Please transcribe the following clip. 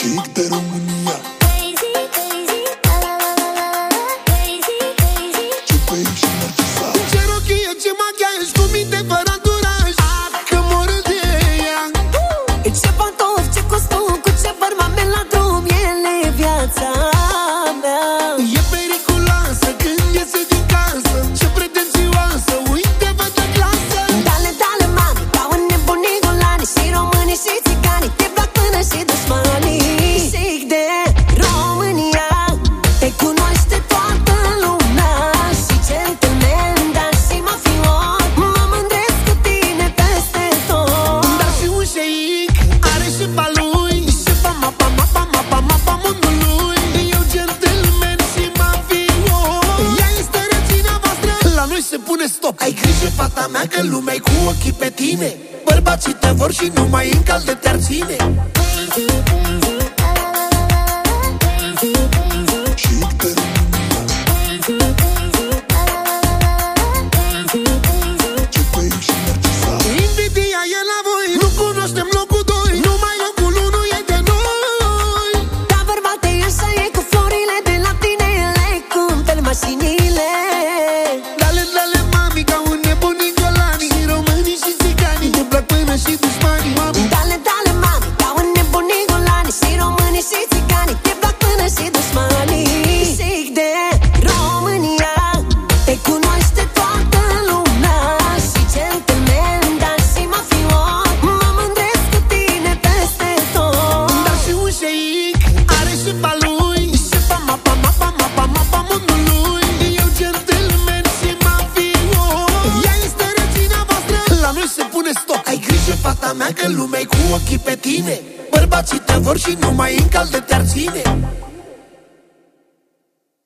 chic, pero apoi se pune stop. Ai grijă, fata mea, că lumea cu ochii pe tine. Bărbații te vor și în mai de te-ar ține. ce fata mea că lumea cu ochii pe tine. Bărbații te vor și numai în cald te-ar ține.